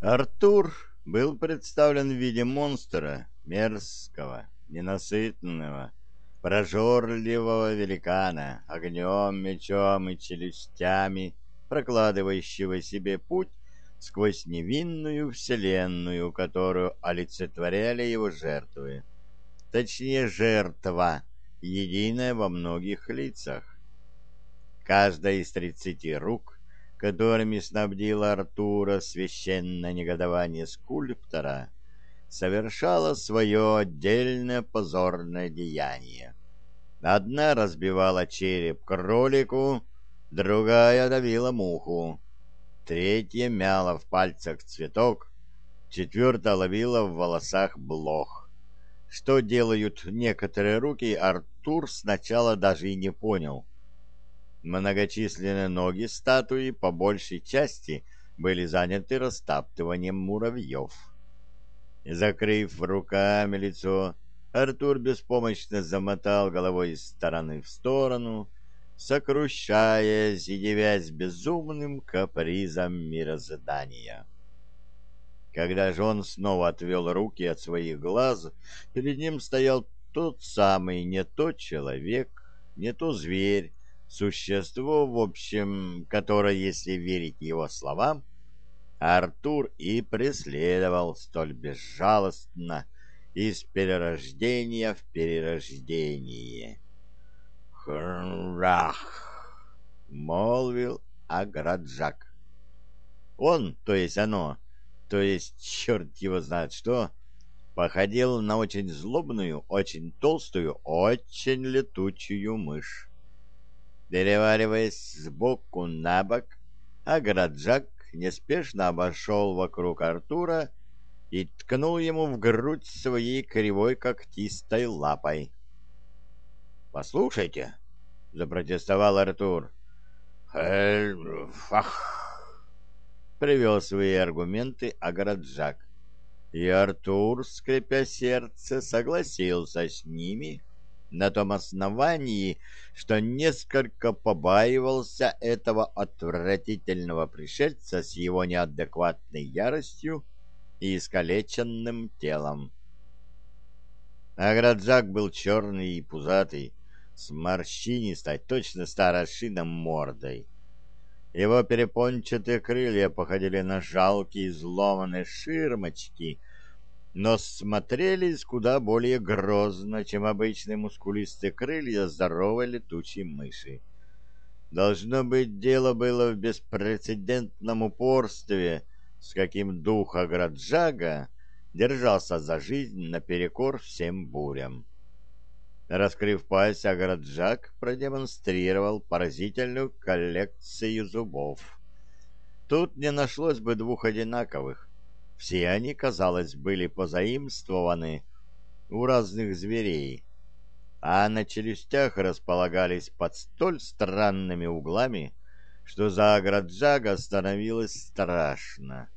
Артур был представлен в виде монстра, мерзкого, ненасытного, прожорливого великана, огнем, мечом и челюстями, прокладывающего себе путь сквозь невинную вселенную, которую олицетворяли его жертвы. Точнее, жертва, единая во многих лицах. Каждая из тридцати рук которыми снабдил Артура священное негодование скульптора, совершала свое отдельное позорное деяние. Одна разбивала череп кролику, другая давила муху, третья мяла в пальцах цветок, четвертая ловила в волосах блох. Что делают некоторые руки, Артур сначала даже и не понял — Многочисленные ноги статуи по большей части были заняты растаптыванием муравьев. Закрыв руками лицо, Артур беспомощно замотал головой из стороны в сторону, сокрушаясь и девясь безумным капризом мироздания. Когда же он снова отвел руки от своих глаз, перед ним стоял тот самый не тот человек, не то зверь, Существо, в общем, которое, если верить его словам, Артур и преследовал столь безжалостно из перерождения в перерождение. «Храх!» — молвил Аграджак. Он, то есть оно, то есть черт его знает что, походил на очень злобную, очень толстую, очень летучую мышь. Перевариваясь сбоку на бок, Аграджак неспешно обошел вокруг Артура и ткнул ему в грудь своей кривой когтистой лапой. «Послушайте», — запротестовал Артур. «Фах!» — привел свои аргументы Аграджак. И Артур, скрипя сердце, согласился с ними, — на том основании, что несколько побаивался этого отвратительного пришельца с его неадекватной яростью и искалеченным телом. Аграджак был черный и пузатый, с морщинистой, точно старошином мордой. Его перепончатые крылья походили на жалкие изломанные ширмочки — но смотрелись куда более грозно, чем обычные мускулистые крылья здоровой летучей мыши. Должно быть, дело было в беспрецедентном упорстве, с каким дух Аграджага держался за жизнь наперекор всем бурям. Раскрыв пасть, Аграджак продемонстрировал поразительную коллекцию зубов. Тут не нашлось бы двух одинаковых. Все они, казалось, были позаимствованы у разных зверей, а на челюстях располагались под столь странными углами, что за Аграджага становилось страшно.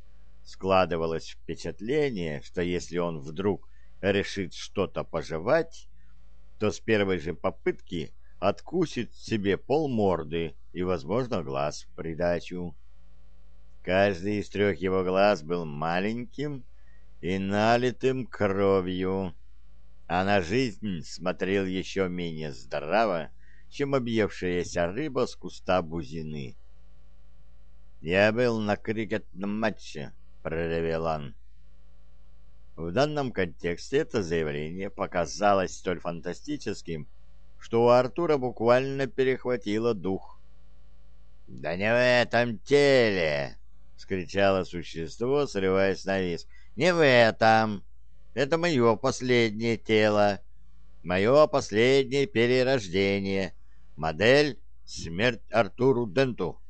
Складывалось впечатление, что если он вдруг решит что-то пожевать, то с первой же попытки откусит себе полморды и, возможно, глаз в придачу. Каждый из трех его глаз был маленьким и налитым кровью, а на жизнь смотрел еще менее здраво, чем объевшаяся рыба с куста бузины. «Я был на крикетном матче», — проревел он. В данном контексте это заявление показалось столь фантастическим, что у Артура буквально перехватило дух. «Да не в этом теле!» — скричало существо, срываясь на виск. «Не в этом. Это мое последнее тело, мое последнее перерождение. Модель — смерть Артуру Денту.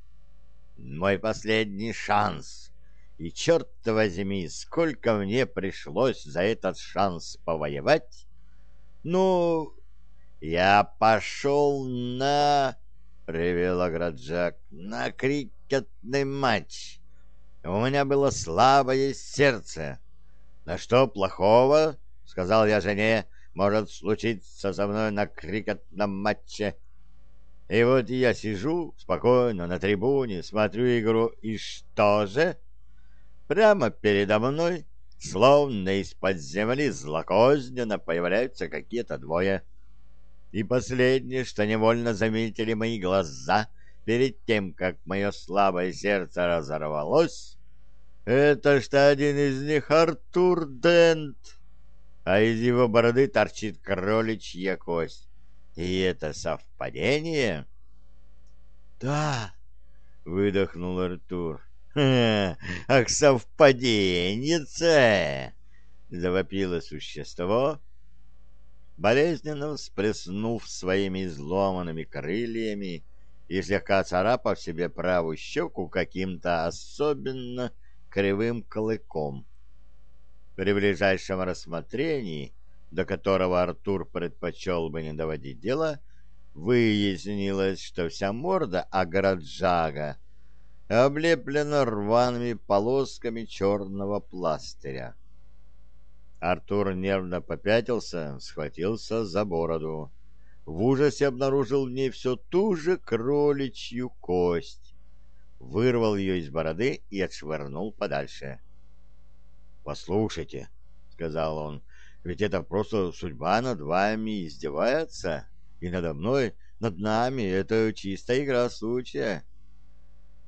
Мой последний шанс. И, черт возьми, сколько мне пришлось за этот шанс повоевать. Ну, я пошел на... — ревел Аграджак. — На крикетный матч. У меня было слабое сердце. На что плохого, сказал я жене, может случиться со мной на крикетном матче. И вот я сижу спокойно на трибуне, смотрю игру, и что же? прямо передо мной, словно из-под земли злокозненно появляются какие-то двое. И последнее, что невольно заметили мои глаза перед тем, как мое слабое сердце разорвалось, это что один из них Артур Дент, а из его бороды торчит кроличья кость. И это совпадение? Да, выдохнул Артур. «Ах, совпаденница!» — завопило существо, болезненно всплеснув своими изломанными крыльями и слегка царапав себе правую щеку каким-то особенно кривым клыком. При ближайшем рассмотрении, до которого Артур предпочел бы не доводить дело, выяснилось, что вся морда Аграджага облеплена рваными полосками черного пластыря. Артур нервно попятился, схватился за бороду. В ужасе обнаружил в ней все ту же кроличью кость. Вырвал ее из бороды и отшвырнул подальше. «Послушайте», — сказал он, — «ведь это просто судьба над вами издевается, и надо мной, над нами, это чистая игра случая».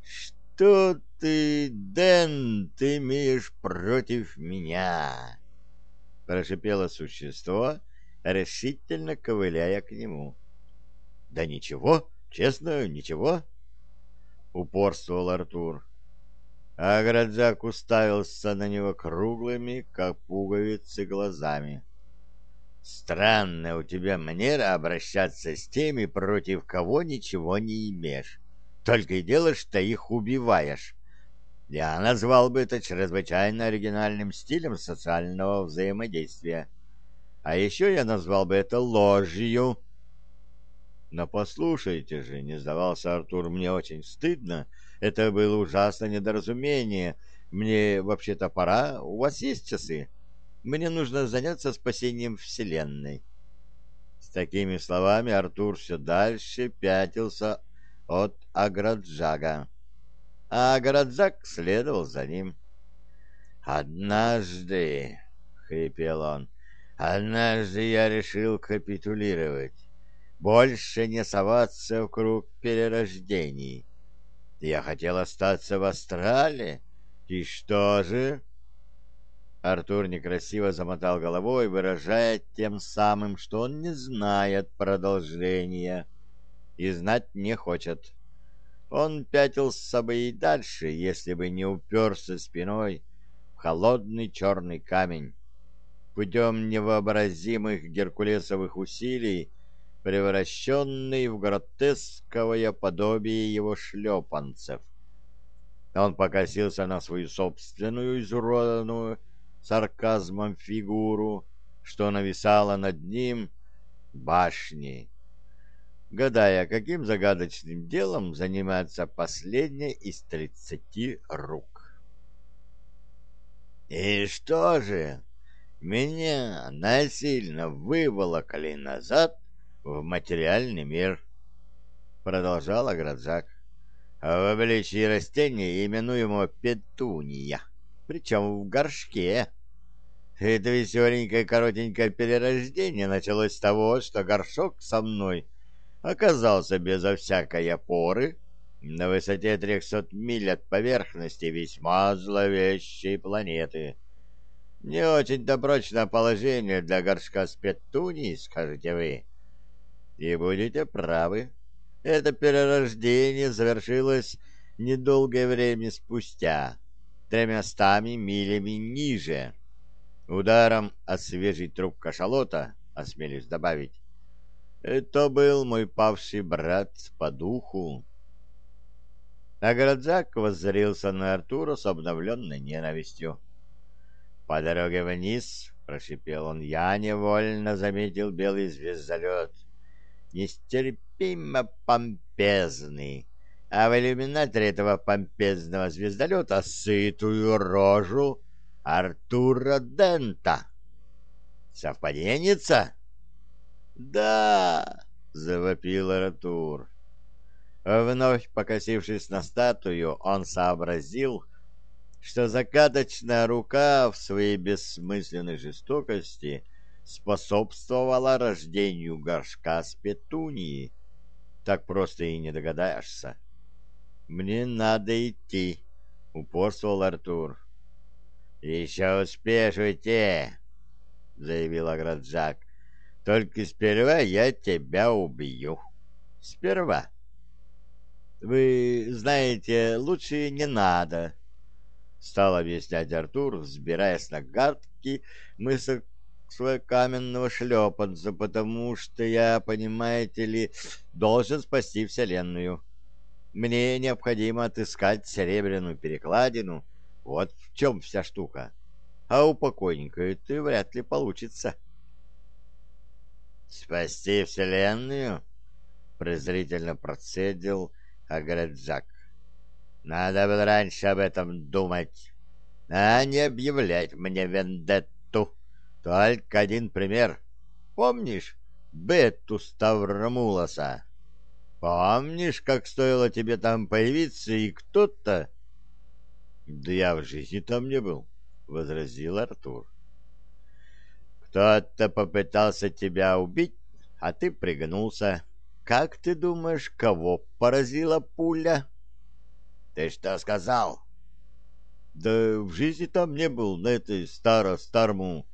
«Что ты, Дэн, ты имеешь против меня?» Прошипело существо, решительно ковыляя к нему. «Да ничего, честно, ничего», — упорствовал Артур. А Градзак уставился на него круглыми, как пуговицы, глазами. «Странная у тебя манера обращаться с теми, против кого ничего не имеешь. Только и делаешь, что их убиваешь. Я назвал бы это чрезвычайно оригинальным стилем социального взаимодействия. А еще я назвал бы это ложью. Но послушайте же, не сдавался Артур, мне очень стыдно. Это было ужасное недоразумение. Мне вообще-то пора, у вас есть часы. Мне нужно заняться спасением Вселенной. С такими словами Артур все дальше пятился от Аграджага, а Аграджаг следовал за ним. «Однажды», — хрипел он, — «однажды я решил капитулировать, больше не соваться в круг перерождений. Я хотел остаться в Австралии, и что же?» Артур некрасиво замотал головой, выражая тем самым, что он не знает продолжения и знать не хочет. Он пятился бы и дальше, если бы не уперся спиной в холодный черный камень. Путем невообразимых геркулесовых усилий, превращенный в гротесковое подобие его шлепанцев. Он покосился на свою собственную изуродованную сарказмом фигуру, что нависала над ним башней гадая, каким загадочным делом занимается последняя из тридцати рук. «И что же, меня насильно выволокли назад в материальный мир?» — продолжал Аградзак. «В обличии растения, именуемого петуния, причем в горшке». Это веселенькое коротенькое перерождение началось с того, что горшок со мной — оказался безо всякой опоры на высоте 300 миль от поверхности весьма зловещей планеты. Не очень-то положение для горшка с петунией, скажете вы. И будете правы. Это перерождение завершилось недолгое время спустя, тремястами милями ниже. Ударом о свежий труп кашалота, осмелюсь добавить, это был мой павший брат по духу. А Городзак воззрился на Артура с обновленной ненавистью. «По дороге вниз», — прошипел он, — «я невольно заметил белый звездолет, нестерпимо помпезный, а в иллюминаторе этого помпезного звездолета сытую рожу Артура Дента. Совпаденница?» «Да!» — завопил Артур. Вновь покосившись на статую, он сообразил, что закаточная рука в своей бессмысленной жестокости способствовала рождению горшка с петунии. Так просто и не догадаешься. «Мне надо идти», — упорствовал Артур. «Еще успеешь уйти», — заявил Аграджак. «Только сперва я тебя убью. Сперва». «Вы знаете, лучше не надо», — стал объяснять Артур, взбираясь на гадкий мысок своего каменного шлепанца, потому что я, понимаете ли, должен спасти Вселенную. Мне необходимо отыскать серебряную перекладину. Вот в чем вся штука. А у покойника это вряд ли получится. «Спасти Вселенную?» — презрительно процедил Аграджак. Надо было раньше об этом думать, а не объявлять мне вендетту. Только один пример. Помнишь Бетту Ставромулоса? Помнишь, как стоило тебе там появиться, и кто-то... Да я в жизни там не был, — возразил Артур. Кто-то попытался тебя убить, а ты пригнулся. Как ты думаешь, кого поразила пуля? Ты что сказал? Да в жизни там не был, на этой старо-старому,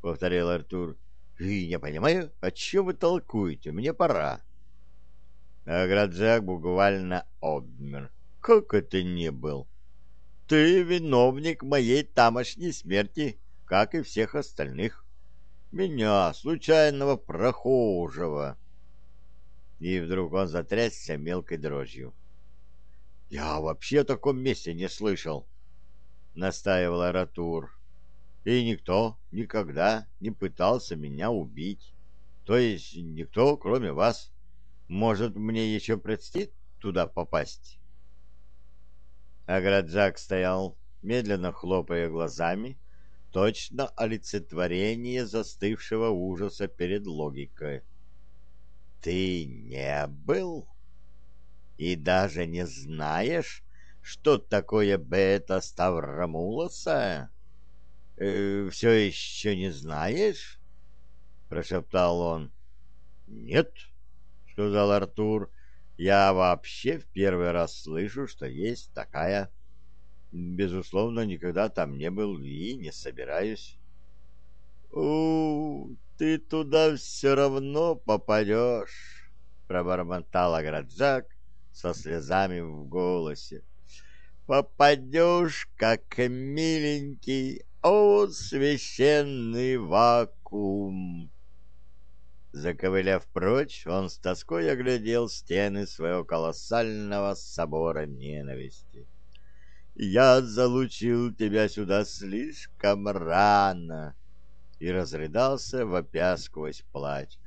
повторил Артур. И не понимаю, о чем вы толкуете? Мне пора. А Граджак буквально обмер. Как это не был? Ты виновник моей тамошней смерти, как и всех остальных. Меня, случайного прохожего и вдруг он затрясся мелкой дрожью. «Я вообще о таком месте не слышал», — настаивал Аратур. «И никто никогда не пытался меня убить. То есть никто, кроме вас. Может, мне еще предстоит туда попасть?» Аграджак стоял, медленно хлопая глазами, точно олицетворение застывшего ужаса перед логикой ты не был и даже не знаешь, что такое бета Ставромулоса? Э, все еще не знаешь? прошептал он. Нет, сказал Артур. Я вообще в первый раз слышу, что есть такая. Безусловно, никогда там не был и не собираюсь. У, ты туда все равно попадешь, пробормотал Аграджак со слезами в голосе. Попадешь, как миленький, о, священный вакуум! Заковыляв прочь, он с тоской оглядел стены своего колоссального собора ненависти. «Я залучил тебя сюда слишком рано!» и разрыдался, вопя сквозь плач.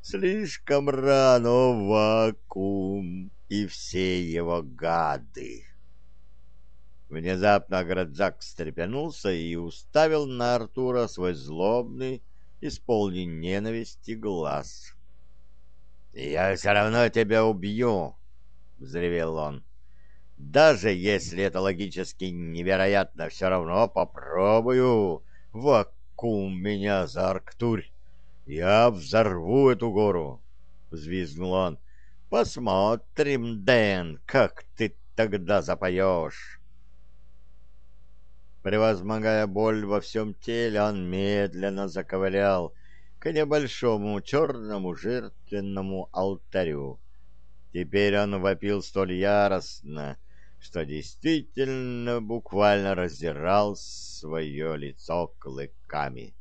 Слишком рано вакуум и все его гады. Внезапно Градзак встрепенулся и уставил на Артура свой злобный, исполненный ненависти глаз. «Я все равно тебя убью!» — взревел он. «Даже если это логически невероятно, все равно попробую. Вот кум меня за Арктурь. Я взорву эту гору, — взвизгнул он. Посмотрим, Дэн, как ты тогда запоешь. Превозмогая боль во всем теле, он медленно заковылял к небольшому черному жертвенному алтарю. Теперь он вопил столь яростно, что действительно буквально раздирал свое лицо клыками.